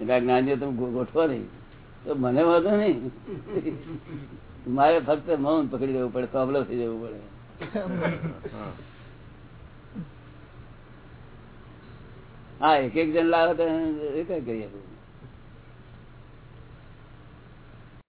એટલે જ્ઞાનીઓ તમે ગોઠવો નહીં. તો મને વાંધો નહીં. મારે ફક્ત મૌન પકડી દેવું પડે તબલો થઈ જવું પડે. હા એક એક જણ લાવે તો એ કઈ કરીએ?